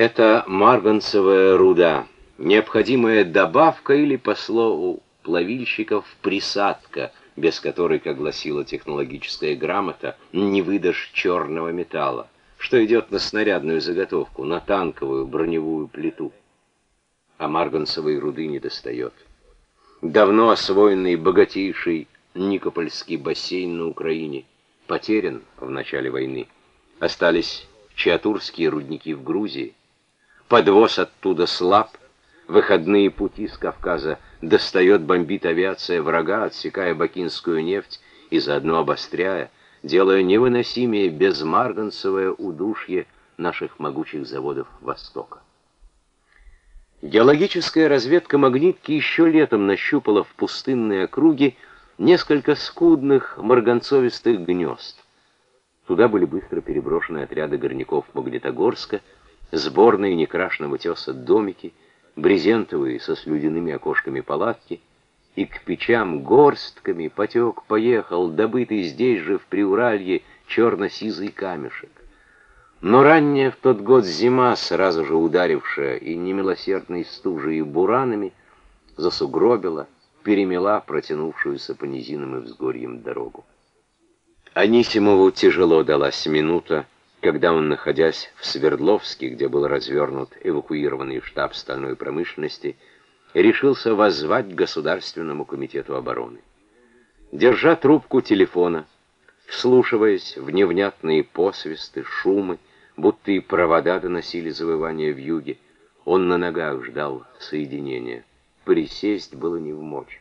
Это марганцевая руда, необходимая добавка или, по слову плавильщиков, присадка, без которой, как гласила технологическая грамота, не выдашь черного металла, что идет на снарядную заготовку, на танковую броневую плиту. А марганцевой руды не достает. Давно освоенный богатейший Никопольский бассейн на Украине потерян в начале войны. Остались чиатурские рудники в Грузии. Подвоз оттуда слаб, выходные пути с Кавказа достает, бомбит авиация врага, отсекая бакинскую нефть и заодно обостряя, делая невыносимее безмарганцевое удушье наших могучих заводов Востока. Геологическая разведка магнитки еще летом нащупала в пустынные округи несколько скудных марганцовистых гнезд. Туда были быстро переброшены отряды горняков Магнитогорска, сборные некрашенного теса домики, брезентовые со слюдяными окошками палатки, и к печам горстками потек, поехал, добытый здесь же, в Приуралье, черно-сизый камешек. Но ранняя в тот год зима, сразу же ударившая и немилосердной стужей и буранами, засугробила, перемела протянувшуюся по низинам и взгорьям дорогу. Анисимову тяжело далась минута, когда он, находясь в Свердловске, где был развернут эвакуированный штаб стальной промышленности, решился воззвать Государственному комитету обороны. Держа трубку телефона, вслушиваясь в невнятные посвисты, шумы, будто и провода доносили завывания в юге. Он на ногах ждал соединения. Присесть было не в мочь.